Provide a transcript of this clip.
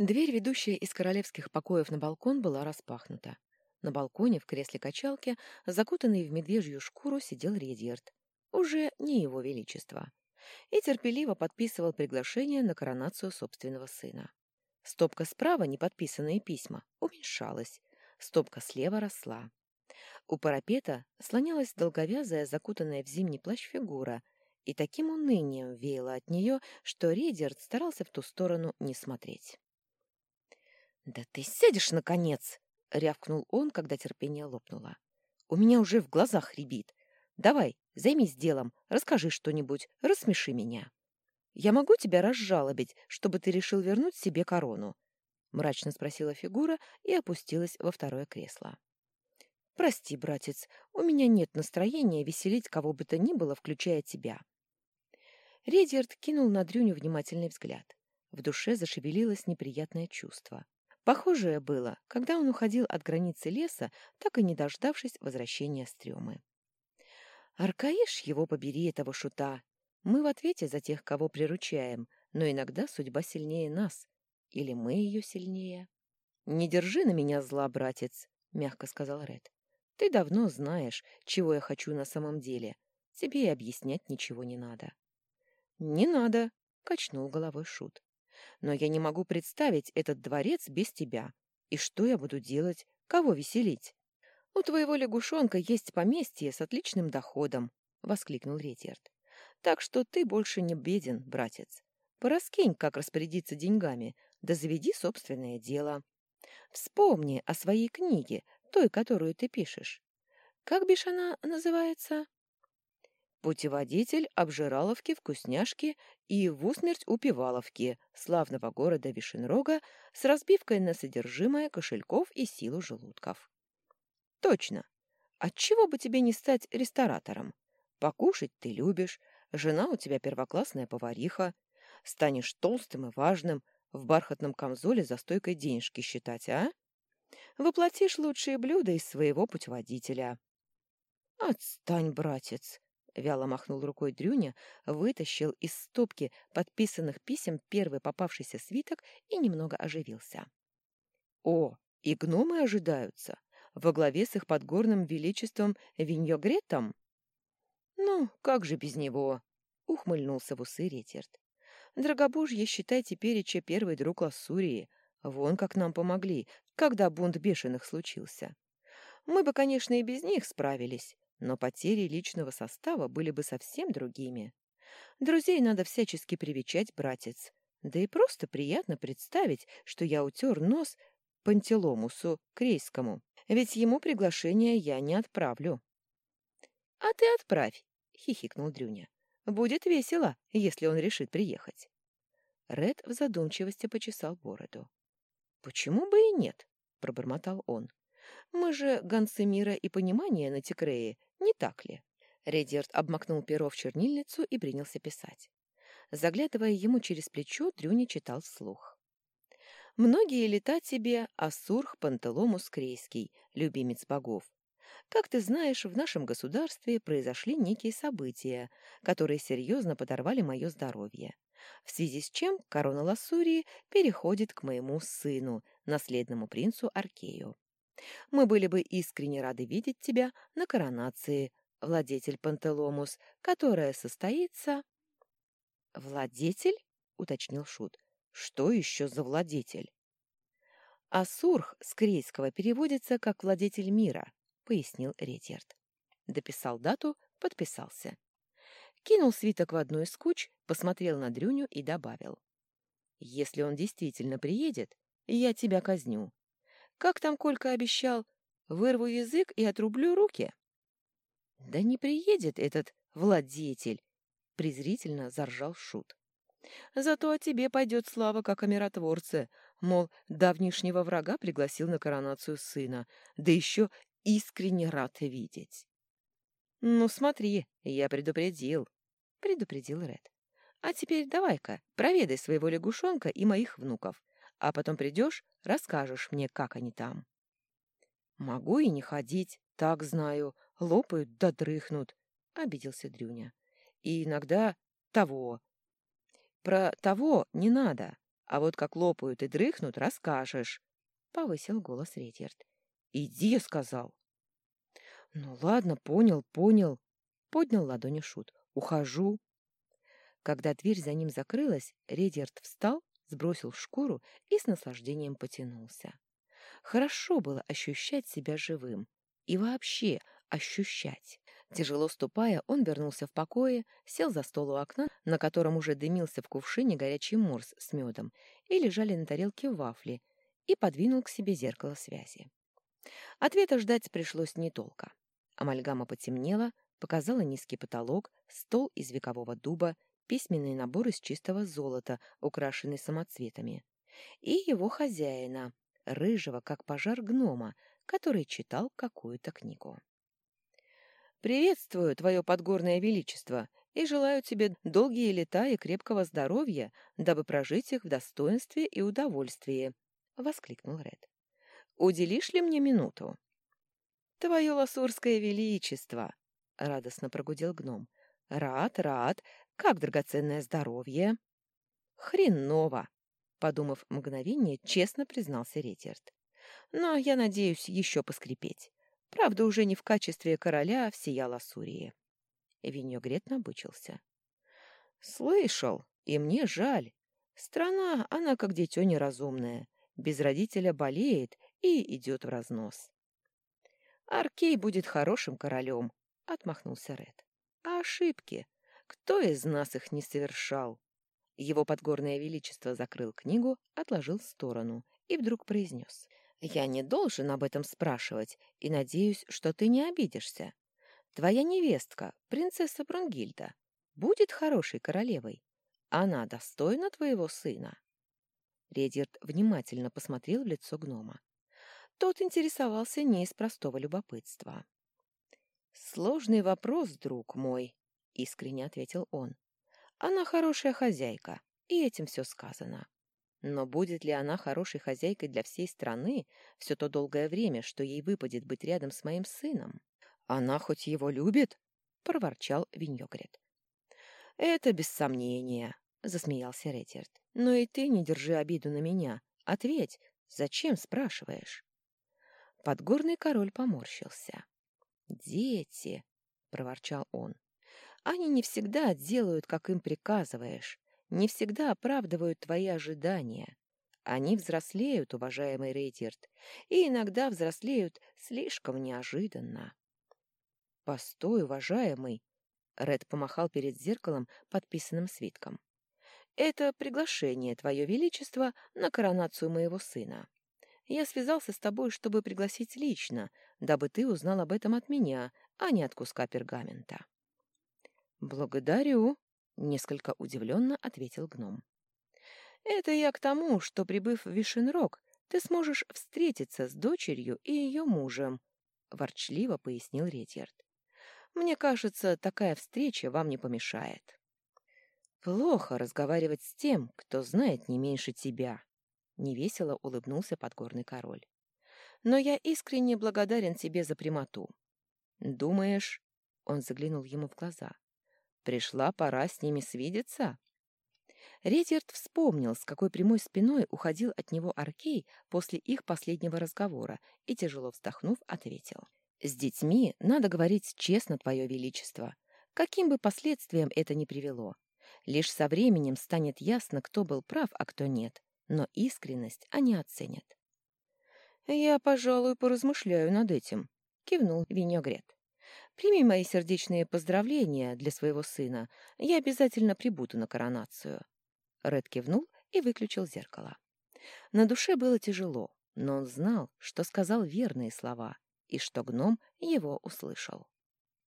Дверь, ведущая из королевских покоев на балкон, была распахнута. На балконе в кресле качалки, закутанный в медвежью шкуру, сидел Редьярд. Уже не его величество. И терпеливо подписывал приглашение на коронацию собственного сына. Стопка справа, неподписанные письма, уменьшалась. Стопка слева росла. У парапета слонялась долговязая, закутанная в зимний плащ фигура, и таким унынием веяло от нее, что Редерт старался в ту сторону не смотреть. «Да ты сядешь, наконец!» — рявкнул он, когда терпение лопнуло. «У меня уже в глазах рябит. Давай, займись делом, расскажи что-нибудь, рассмеши меня. Я могу тебя разжалобить, чтобы ты решил вернуть себе корону?» — мрачно спросила фигура и опустилась во второе кресло. «Прости, братец, у меня нет настроения веселить кого бы то ни было, включая тебя». Редиард кинул на Дрюню внимательный взгляд. В душе зашевелилось неприятное чувство. Похожее было, когда он уходил от границы леса, так и не дождавшись возвращения стрёмы. «Аркаиш его побери, этого шута! Мы в ответе за тех, кого приручаем, но иногда судьба сильнее нас. Или мы ее сильнее?» «Не держи на меня зла, братец», — мягко сказал Ред. «Ты давно знаешь, чего я хочу на самом деле. Тебе и объяснять ничего не надо». «Не надо», — качнул головой Шут но я не могу представить этот дворец без тебя. И что я буду делать? Кого веселить? — У твоего лягушонка есть поместье с отличным доходом, — воскликнул Ретьярд. — Так что ты больше не беден, братец. Пораскинь, как распорядиться деньгами, да заведи собственное дело. Вспомни о своей книге, той, которую ты пишешь. Как бишь она называется? Путеводитель обжираловки, вкусняшки и в усмерть упиваловки славного города Вишенрога с разбивкой на содержимое кошельков и силу желудков. Точно. Отчего бы тебе не стать ресторатором? Покушать ты любишь, жена у тебя первоклассная повариха, станешь толстым и важным, в бархатном камзоле за стойкой денежки считать, а? Воплотишь лучшие блюда из своего путеводителя. Отстань, братец, — вяло махнул рукой Дрюня, вытащил из стопки подписанных писем первый попавшийся свиток и немного оживился. «О, и гномы ожидаются, во главе с их подгорным величеством Виньогретом?» «Ну, как же без него?» — ухмыльнулся в усы Реттерт. «Драгобужье, считай, тепереча первый друг Лассурии. Вон как нам помогли, когда бунт бешеных случился. Мы бы, конечно, и без них справились, но потери личного состава были бы совсем другими. Друзей надо всячески привечать, братец. Да и просто приятно представить, что я утер нос Пантеломусу Крейскому, ведь ему приглашение я не отправлю. — А ты отправь, — хихикнул Дрюня. — Будет весело, если он решит приехать. Ред в задумчивости почесал бороду. — Почему бы и нет? — пробормотал он. — Мы же гонцы мира и понимания на Тикрее, не так ли? Редерт обмакнул перо в чернильницу и принялся писать. Заглядывая ему через плечо, Дрюни читал вслух. «Многие лета тебе, Ассурх Пантеломус Крейский, любимец богов. Как ты знаешь, в нашем государстве произошли некие события, которые серьезно подорвали мое здоровье, в связи с чем корона Лассурии переходит к моему сыну, наследному принцу Аркею. Мы были бы искренне рады видеть тебя на коронации, владетель Пантеломус, которая состоится...» «Владетель?» — уточнил Шут. «Что еще за владетель?» «Асурх с крейского переводится как «владетель мира», — пояснил Ретьярд. Дописал дату, подписался. Кинул свиток в одну из куч, посмотрел на Дрюню и добавил. «Если он действительно приедет, я тебя казню. Как там Колька обещал? Вырву язык и отрублю руки. Да не приедет этот владетель, презрительно заржал шут. Зато о тебе пойдет слава как о миротворце, мол, давнишнего врага пригласил на коронацию сына, да еще искренне рад видеть. «Ну, смотри, я предупредил», — предупредил Ред. «А теперь давай-ка, проведай своего лягушонка и моих внуков а потом придешь, расскажешь мне, как они там. Могу и не ходить, так знаю, лопают да дрыхнут, — обиделся Дрюня. И иногда того. Про того не надо, А вот как лопают и дрыхнут, расскажешь, — повысил голос Редьярд. — Иди, — сказал. — Ну ладно, понял, понял, — поднял ладони Шут. — Ухожу. Когда дверь за ним закрылась, Редьярд встал, сбросил шкуру и с наслаждением потянулся. Хорошо было ощущать себя живым и вообще ощущать. Тяжело ступая, он вернулся в покое, сел за стол у окна, на котором уже дымился в кувшине горячий морс с медом, и лежали на тарелке вафли, и подвинул к себе зеркало связи. Ответа ждать пришлось недолго. Амальгама потемнела, показала низкий потолок, стол из векового дуба, письменный набор из чистого золота, украшенный самоцветами, и его хозяина, рыжего, как пожар гнома, который читал какую-то книгу. «Приветствую, твое подгорное величество, и желаю тебе долгие лета и крепкого здоровья, дабы прожить их в достоинстве и удовольствии», — воскликнул Ред. «Уделишь ли мне минуту?» «Твое ласурское величество!» — радостно прогудел гном. «Рад, рад. Как драгоценное здоровье?» «Хреново!» — подумав мгновение, честно признался Ретьерд. «Но я надеюсь еще поскрипеть. Правда, уже не в качестве короля всея Лассурии. Виньогрет набычился. «Слышал, и мне жаль. Страна, она как дитё неразумное, без родителя болеет и идет в разнос». «Аркей будет хорошим королем», — отмахнулся Ред. «А ошибки? Кто из нас их не совершал?» Его подгорное величество закрыл книгу, отложил в сторону и вдруг произнес. Я не должен об этом спрашивать и надеюсь, что ты не обидишься. Твоя невестка, принцесса Брунгильда, будет хорошей королевой. Она достойна твоего сына. Редерт внимательно посмотрел в лицо гнома. Тот интересовался не из простого любопытства. «Сложный вопрос, друг мой», — искренне ответил он. «Она хорошая хозяйка, и этим все сказано. Но будет ли она хорошей хозяйкой для всей страны все то долгое время, что ей выпадет быть рядом с моим сыном? Она хоть его любит? — проворчал Виньогрет. — Это без сомнения, — засмеялся Реттерт. — Но и ты не держи обиду на меня. Ответь, зачем спрашиваешь? Подгорный король поморщился. — Дети, — проворчал он, — они не всегда делают, как им приказываешь не всегда оправдывают твои ожидания. Они взрослеют, уважаемый Рейдерт, и иногда взрослеют слишком неожиданно. «Постой, уважаемый!» — Ред помахал перед зеркалом подписанным свитком. «Это приглашение, Твое Величество, на коронацию моего сына. Я связался с тобой, чтобы пригласить лично, дабы ты узнал об этом от меня, а не от куска пергамента». «Благодарю», Несколько удивленно ответил гном. «Это я к тому, что, прибыв в Вишенрог, ты сможешь встретиться с дочерью и ее мужем», — ворчливо пояснил Ретьярд. «Мне кажется, такая встреча вам не помешает». «Плохо разговаривать с тем, кто знает не меньше тебя», — невесело улыбнулся подгорный король. «Но я искренне благодарен тебе за прямоту. Думаешь...» — он заглянул ему в глаза. Пришла пора с ними свидеться. Ретьерд вспомнил, с какой прямой спиной уходил от него Аркей после их последнего разговора, и, тяжело вздохнув, ответил. «С детьми надо говорить честно, Твое Величество, каким бы последствиям это ни привело. Лишь со временем станет ясно, кто был прав, а кто нет, но искренность они оценят». «Я, пожалуй, поразмышляю над этим», — кивнул Винегрет. Прими мои сердечные поздравления для своего сына. Я обязательно прибуду на коронацию». Ред кивнул и выключил зеркало. На душе было тяжело, но он знал, что сказал верные слова и что гном его услышал.